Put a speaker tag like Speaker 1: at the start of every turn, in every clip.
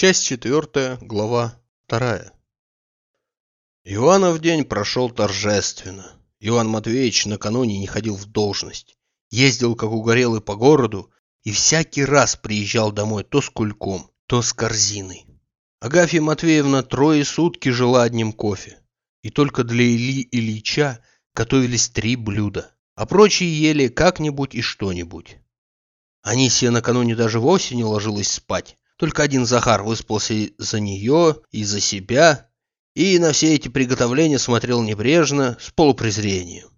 Speaker 1: Часть четвертая, глава вторая. Иванов день прошел торжественно. Иван Матвеевич накануне не ходил в должность. Ездил, как угорелый, по городу и всякий раз приезжал домой то с кульком, то с корзиной. Агафья Матвеевна трое сутки жила одним кофе. И только для Ильи Ильича готовились три блюда, а прочие ели как-нибудь и что-нибудь. Анисия накануне даже вовсе не ложилась спать. Только один Захар выспался за нее и за себя, и на все эти приготовления смотрел небрежно, с полупрезрением.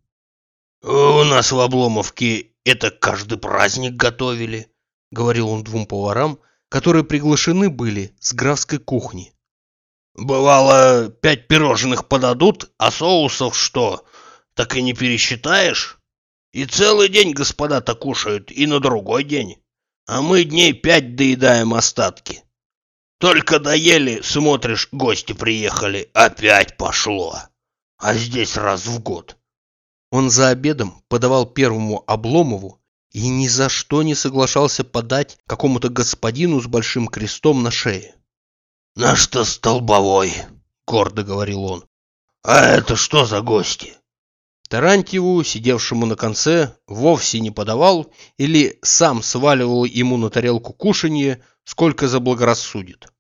Speaker 2: «У нас в Обломовке это каждый праздник готовили», — говорил он двум поварам, которые приглашены были с графской кухни. «Бывало, пять пирожных подадут, а соусов что, так и не пересчитаешь? И целый день господа-то кушают, и на другой день. А мы дней пять доедаем остатки. Только доели, смотришь, гости приехали, опять пошло. А здесь раз в год».
Speaker 1: Он за обедом подавал первому Обломову и ни за что не соглашался подать какому-то господину с большим крестом на шее.
Speaker 2: «Наш-то столбовой», — гордо говорил он. «А это что за гости?»
Speaker 1: Тарантьеву, сидевшему на конце, вовсе не подавал или сам сваливал ему на тарелку кушанье, сколько заблагорассудит.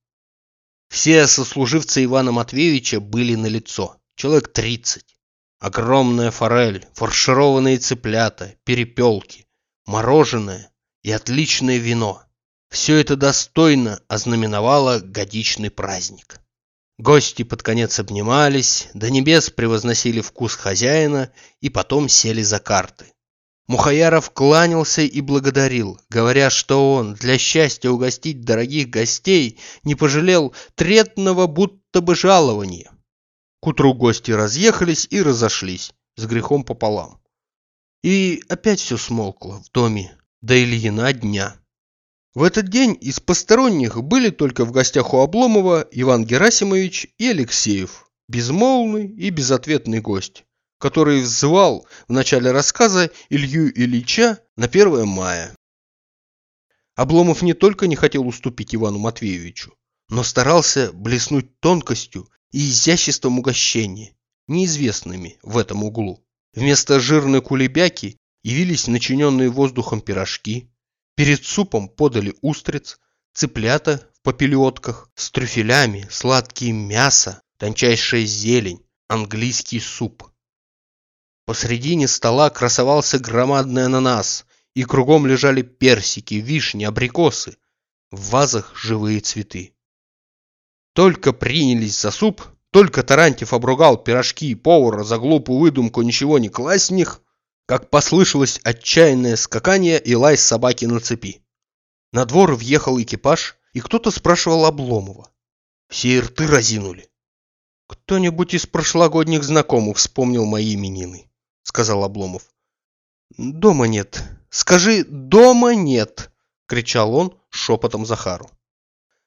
Speaker 1: Все сослуживцы Ивана Матвеевича были на лицо, человек тридцать. Огромная форель, фаршированные цыплята, перепелки, мороженое и отличное вино. Все это достойно ознаменовало годичный праздник. Гости под конец обнимались, до небес превозносили вкус хозяина и потом сели за карты. Мухаяров кланялся и благодарил, говоря, что он для счастья угостить дорогих гостей не пожалел третного будто бы жалования. К утру гости разъехались и разошлись, с грехом пополам. И опять все смолкло в доме до Ильина дня. В этот день из посторонних были только в гостях у Обломова Иван Герасимович и Алексеев, безмолвный и безответный гость, который взвал в начале рассказа Илью Ильича на 1 мая. Обломов не только не хотел уступить Ивану Матвеевичу, но старался блеснуть тонкостью и изяществом угощения, неизвестными в этом углу. Вместо жирной кулебяки явились начиненные воздухом пирожки, Перед супом подали устриц, цыплята в попелетках с трюфелями, сладкие мясо, тончайшая зелень, английский суп. Посредине стола красовался громадный ананас, и кругом лежали персики, вишни, абрикосы. В вазах живые цветы. Только принялись за суп, только Тарантьев обругал пирожки и повара за глупую выдумку ничего не класть них, как послышалось отчаянное скакание и лай собаки на цепи. На двор въехал экипаж, и кто-то спрашивал Обломова. Все рты разинули. «Кто-нибудь из прошлогодних знакомых вспомнил мои именины», — сказал Обломов. «Дома нет. Скажи, дома нет!» — кричал он шепотом Захару.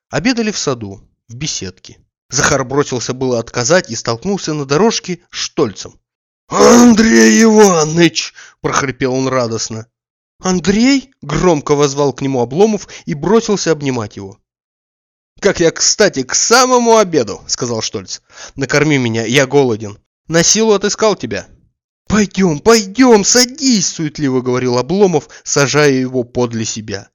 Speaker 1: Обедали в саду, в беседке. Захар бросился было отказать и столкнулся на дорожке Штольцем.
Speaker 2: «Андрей Иванович!» – прохрипел он радостно.
Speaker 1: «Андрей?» – громко возвал к нему Обломов и бросился обнимать его. «Как я, кстати, к самому обеду!» – сказал Штольц. «Накорми меня, я голоден. На силу отыскал тебя». «Пойдем, пойдем, садись!» – суетливо говорил Обломов, сажая его подле себя.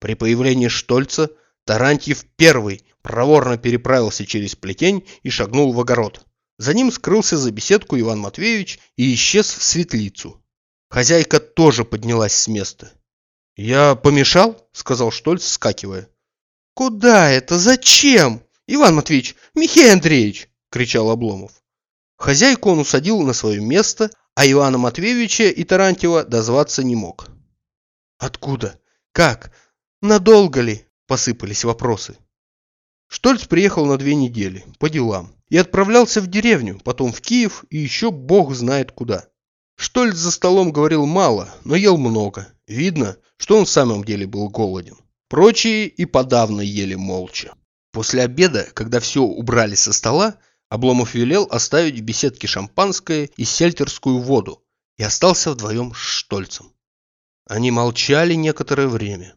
Speaker 1: При появлении Штольца Тарантьев первый проворно переправился через плетень и шагнул в огород. За ним скрылся за беседку Иван Матвеевич и исчез в светлицу. Хозяйка тоже поднялась с места. «Я помешал?» — сказал Штольц, скакивая. «Куда это? Зачем? Иван Матвеевич! Михей Андреевич!» — кричал Обломов. Хозяйку он усадил на свое место, а Ивана Матвеевича и Тарантьева дозваться не мог. «Откуда? Как? Надолго ли?» — посыпались вопросы. Штольц приехал на две недели, по делам, и отправлялся в деревню, потом в Киев и еще бог знает куда. Штольц за столом говорил мало, но ел много. Видно, что он в самом деле был голоден. Прочие и подавно ели молча. После обеда, когда все убрали со стола, Обломов велел оставить в беседке шампанское и сельтерскую воду и остался вдвоем с Штольцем. Они молчали некоторое время.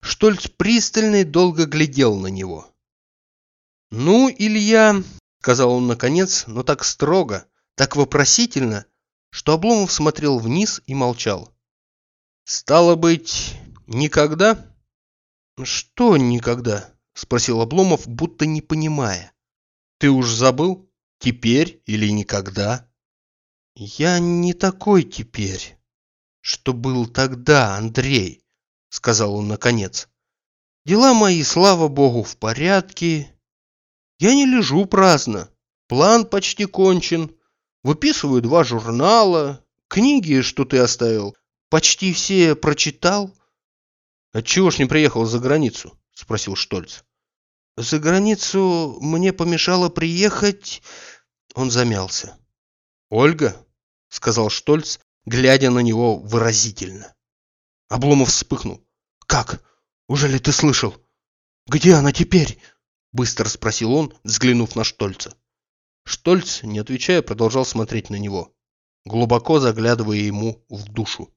Speaker 1: Штольц пристально и долго глядел на него. «Ну, Илья», — сказал он наконец, но так строго, так вопросительно, что Обломов смотрел вниз и молчал. «Стало быть, никогда?» «Что никогда?» — спросил Обломов, будто не понимая. «Ты уж забыл? Теперь или никогда?» «Я не такой теперь, что был тогда, Андрей», — сказал он наконец. «Дела мои, слава богу, в порядке. Я не лежу праздно. План почти кончен. Выписываю два журнала. Книги, что ты оставил, почти все прочитал. «Отчего ж не приехал за границу?» – спросил Штольц. «За границу мне помешало приехать...» Он замялся. «Ольга?» – сказал Штольц, глядя на него выразительно. Обломов вспыхнул. «Как? Уже ли ты слышал? Где она теперь?» Быстро спросил он, взглянув на Штольца. Штольц, не отвечая, продолжал смотреть на него, глубоко заглядывая ему в душу.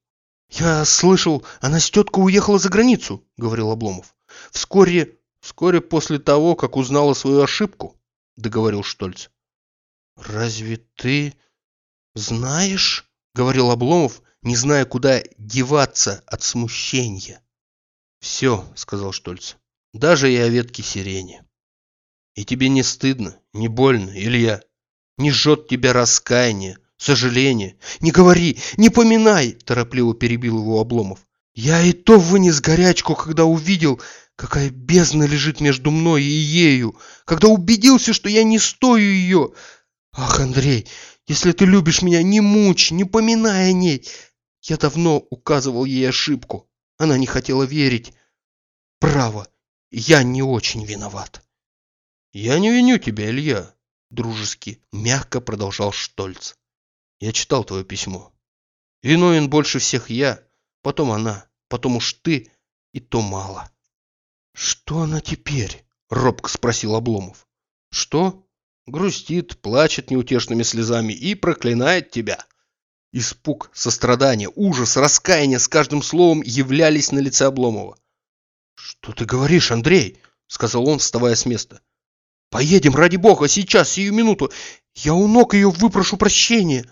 Speaker 1: «Я слышал, она с теткой уехала за границу», — говорил Обломов. «Вскоре, вскоре после того, как узнала свою ошибку», — договорил Штольц. «Разве ты знаешь?» — говорил Обломов, не зная, куда деваться от смущения. «Все», — сказал Штольц, — «даже и о ветке сирени». «И тебе не стыдно, не больно, Илья? Не жжет тебя раскаяние, сожаление. Не говори, не поминай, торопливо перебил его Обломов. Я и то вынес горячку, когда увидел, какая бездна лежит между мной и ею, когда убедился, что я не стою ее. Ах, Андрей, если ты любишь меня, не мучь, не поминай о ней. Я давно указывал ей ошибку. Она не хотела верить. Право, я не очень виноват. Я не виню тебя, Илья, дружески, мягко продолжал Штольц. Я читал твое письмо. Виновен больше всех я, потом она, потом уж ты, и то мало. Что она теперь? Робко спросил Обломов. Что? Грустит, плачет неутешными слезами и проклинает тебя. Испуг, сострадание, ужас, раскаяние с каждым словом являлись на лице Обломова. «Что ты говоришь, Андрей?» — сказал он, вставая с места. «Поедем, ради бога, сейчас, сию минуту. Я у ног ее выпрошу прощения».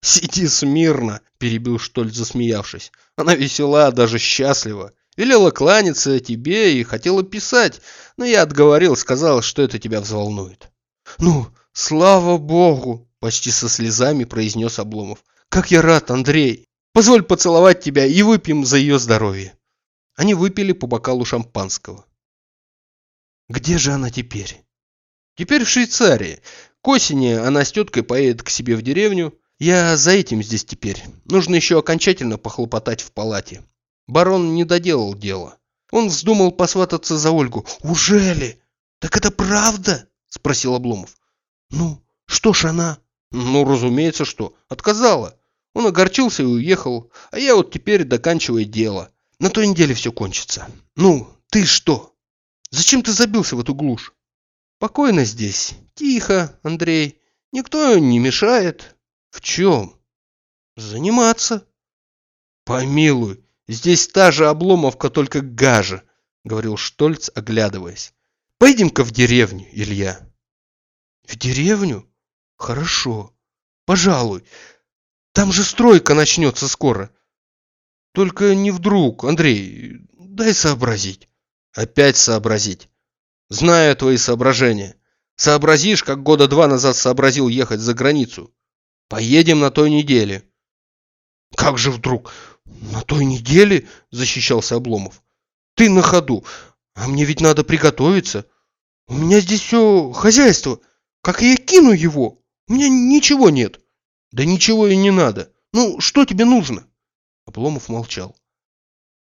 Speaker 1: «Сиди смирно», — перебил Штольц, засмеявшись. «Она весела, даже счастлива. Велела кланяться тебе и хотела писать, но я отговорил, сказал, что это тебя взволнует». «Ну, слава богу!» — почти со слезами произнес Обломов. «Как я рад, Андрей! Позволь поцеловать тебя и выпьем за ее здоровье!» Они выпили по бокалу шампанского. «Где же она теперь?» «Теперь в Швейцарии. К осени она с теткой поедет к себе в деревню, я за этим здесь теперь. Нужно еще окончательно похлопотать в палате. Барон не доделал дело. Он вздумал посвататься за Ольгу. Ужели? Так это правда? Спросил Обломов. Ну, что ж она? Ну, разумеется, что. Отказала. Он огорчился и уехал. А я вот теперь доканчиваю дело. На той неделе все кончится. Ну, ты что? Зачем ты забился в эту глушь? Покойно здесь. Тихо, Андрей. Никто не мешает. В чем? Заниматься. Помилуй, здесь та же обломовка, только гажа, говорил Штольц, оглядываясь. Пойдем-ка в деревню, Илья. В деревню? Хорошо. Пожалуй. Там же стройка начнется скоро. Только не вдруг, Андрей, дай сообразить. Опять сообразить. Знаю твои соображения. Сообразишь, как года два назад сообразил ехать за границу. Поедем на той неделе. Как же вдруг? На той неделе? Защищался Обломов. Ты на ходу. А мне ведь надо приготовиться. У меня здесь все хозяйство. Как я кину его? У меня ничего нет. Да ничего и не надо. Ну, что тебе нужно? Обломов молчал.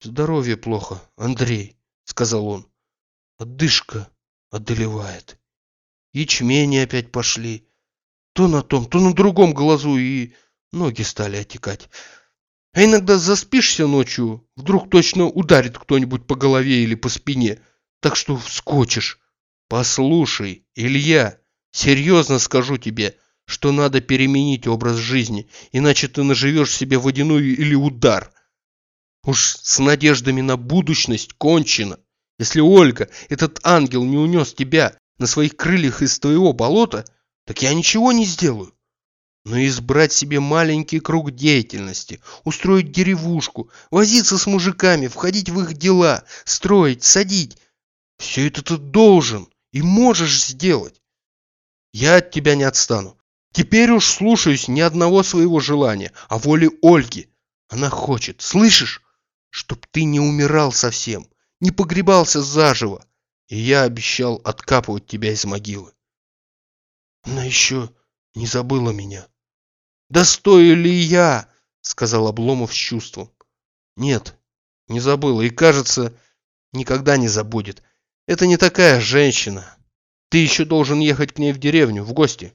Speaker 1: Здоровье плохо, Андрей, сказал он. Отдышка одолевает. Ячмени опять пошли. То на том, то на другом глазу, и ноги стали отекать. А иногда заспишься ночью, вдруг точно ударит кто-нибудь по голове или по спине, так что вскочишь. Послушай, Илья, серьезно скажу тебе, что надо переменить образ жизни, иначе ты наживешь себе водяную или удар. Уж с надеждами на будущность кончено. Если Ольга, этот ангел, не унес тебя, на своих крыльях из твоего болота, так я ничего не сделаю. Но избрать себе маленький круг деятельности, устроить деревушку, возиться с мужиками, входить в их дела, строить, садить, все это ты должен и можешь сделать. Я от тебя не отстану. Теперь уж слушаюсь ни одного своего желания, а воли Ольги. Она хочет, слышишь, чтоб ты не умирал совсем, не погребался заживо. И я обещал откапывать тебя из могилы. Она еще не забыла меня. «Да ли я?» — сказал Обломов с чувством. «Нет, не забыла, и, кажется, никогда не забудет. Это не такая женщина. Ты еще должен ехать к ней в деревню, в гости».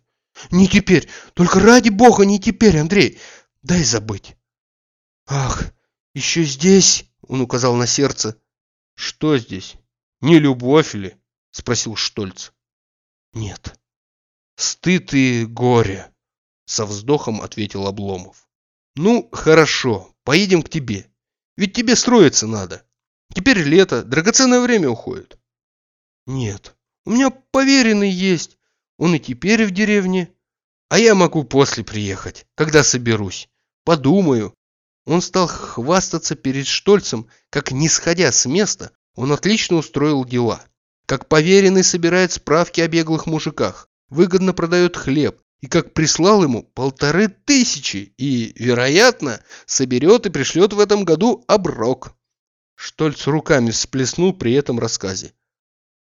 Speaker 1: «Не теперь! Только ради бога, не теперь, Андрей! Дай забыть!» «Ах, еще здесь?» — он указал на сердце. «Что здесь? Не любовь ли?» — спросил Штольц. «Нет. Стыд и горе», — со вздохом ответил Обломов. «Ну, хорошо, поедем к тебе. Ведь тебе строиться надо. Теперь лето, драгоценное время уходит». «Нет, у меня поверенный есть. Он и теперь в деревне. А я могу после приехать, когда соберусь. Подумаю, он стал хвастаться перед Штольцем, как, не сходя с места, он отлично устроил дела. Как поверенный собирает справки о беглых мужиках, выгодно продает хлеб, и как прислал ему полторы тысячи, и, вероятно, соберет и пришлет в этом году оброк. Штольц руками всплеснул при этом рассказе.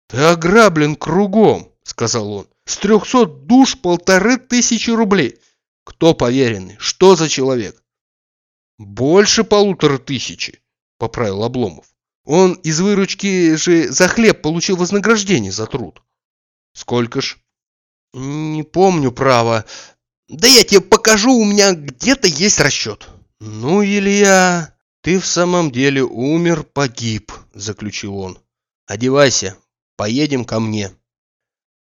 Speaker 1: «Ты ограблен кругом», — сказал он. «С трехсот душ полторы тысячи рублей. Кто поверенный? Что за человек? «Больше полутора тысячи», — поправил Обломов. «Он из выручки же за хлеб получил вознаграждение за труд». «Сколько ж?» «Не помню, право. Да я тебе покажу, у меня где-то есть расчет». «Ну, Илья, ты в самом деле умер, погиб», — заключил он. «Одевайся, поедем ко мне».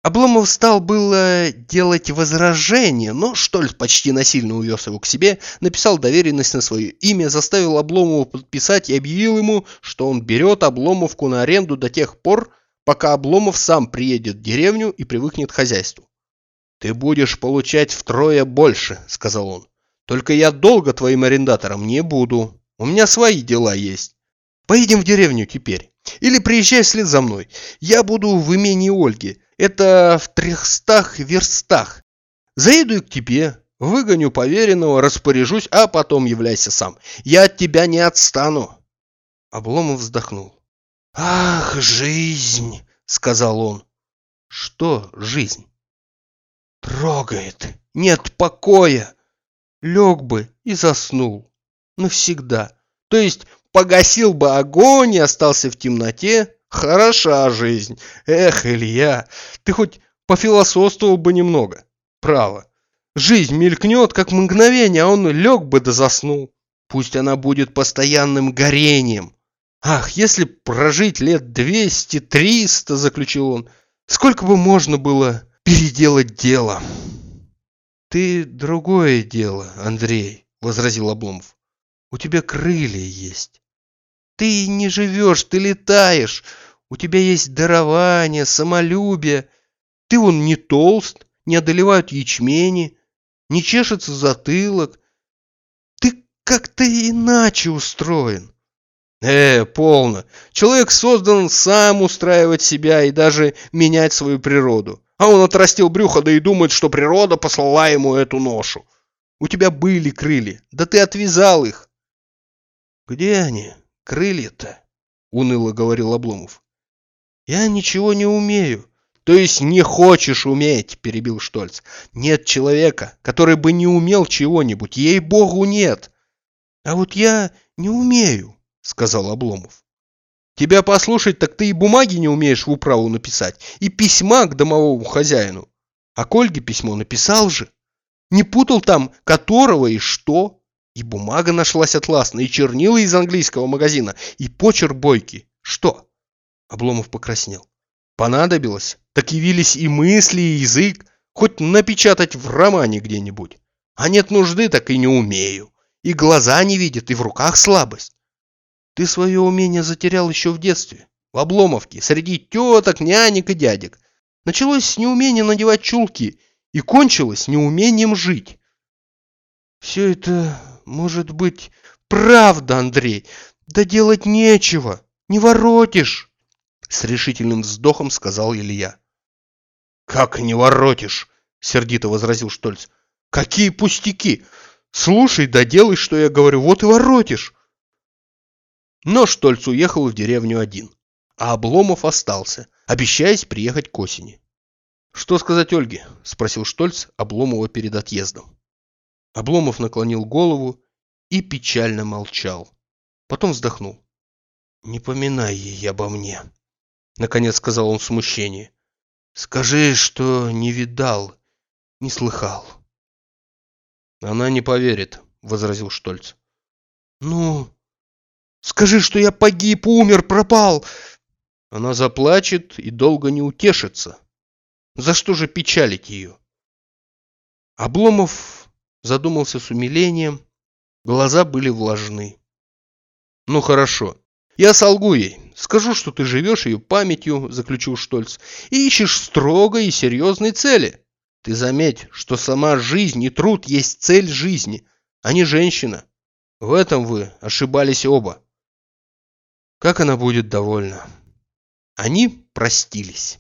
Speaker 1: Обломов стал было делать возражение, но Штольц почти насильно увез его к себе, написал доверенность на свое имя, заставил Обломова подписать и объявил ему, что он берет Обломовку на аренду до тех пор, пока Обломов сам приедет в деревню и привыкнет к хозяйству. «Ты будешь получать втрое больше», — сказал он. «Только я долго твоим арендатором не буду. У меня свои дела есть. Поедем в деревню теперь. Или приезжай вслед за мной. Я буду в имении Ольги». Это в трехстах верстах. Заеду к тебе, выгоню поверенного, распоряжусь, а потом являйся сам. Я от тебя не отстану. Обломов вздохнул. «Ах, жизнь!» — сказал он. «Что жизнь?» «Трогает. Нет покоя. Лег бы и заснул. Навсегда. То есть погасил бы огонь и остался в темноте, Хороша жизнь. Эх, Илья, ты хоть пофилософствовал бы немного. Право. Жизнь мелькнет, как мгновение, а он лег бы да заснул. Пусть она будет постоянным горением. Ах, если прожить лет двести, триста, заключил он, сколько бы можно было переделать дело. Ты другое дело, Андрей, возразил Обломов. У тебя крылья есть. Ты не живешь, ты летаешь. У тебя есть дарование, самолюбие. Ты вон не толст, не одолевают ячмени, не чешется затылок. Ты как-то иначе устроен. Э, полно. Человек создан сам устраивать себя и даже менять свою природу. А он отрастил брюхо, да и думает, что природа послала ему эту ношу. У тебя были крылья, да ты отвязал их. Где они? Крылья-то?» — уныло говорил Обломов. «Я ничего не умею». «То есть не хочешь уметь?» — перебил Штольц. «Нет человека, который бы не умел чего-нибудь. Ей-богу, нет!» «А вот я не умею», — сказал Обломов. «Тебя послушать, так ты и бумаги не умеешь в управу написать, и письма к домовому хозяину. А к Ольге письмо написал же. Не путал там которого и что?» И бумага нашлась атласная, и чернила из английского магазина, и почерк бойкий. Что? Обломов покраснел. Понадобилось? Так явились и мысли, и язык. Хоть напечатать в романе где-нибудь. А нет нужды, так и не умею. И глаза не видят, и в руках слабость. Ты свое умение затерял еще в детстве. В Обломовке, среди теток, нянек и дядек. Началось с неумения надевать чулки и кончилось неумением жить. Все это может быть правда, Андрей. Да делать нечего, не воротишь. С решительным вздохом сказал Илья.
Speaker 2: Как не воротишь? Сердито возразил Штольц. Какие пустяки! Слушай, да что я говорю, вот и воротишь.
Speaker 1: Но Штольц уехал в деревню один, а Обломов остался, обещаясь приехать к осени. «Что сказать Ольге?» – спросил Штольц Обломова перед отъездом. Обломов наклонил голову и печально молчал. Потом вздохнул. «Не поминай ей обо мне», — наконец сказал он в смущении. «Скажи, что не видал, не слыхал». «Она не поверит», — возразил Штольц. «Ну, скажи, что я погиб, умер, пропал!» Она заплачет и долго не утешится. За что же печалить ее? Обломов задумался с умилением, глаза были влажны. «Ну хорошо, я солгу ей, скажу, что ты живешь ее памятью», — заключил Штольц, «и ищешь строгой и серьезной цели». Ты заметь, что сама жизнь и труд есть цель жизни, а не женщина. В этом вы ошибались оба. Как она будет довольна. Они простились.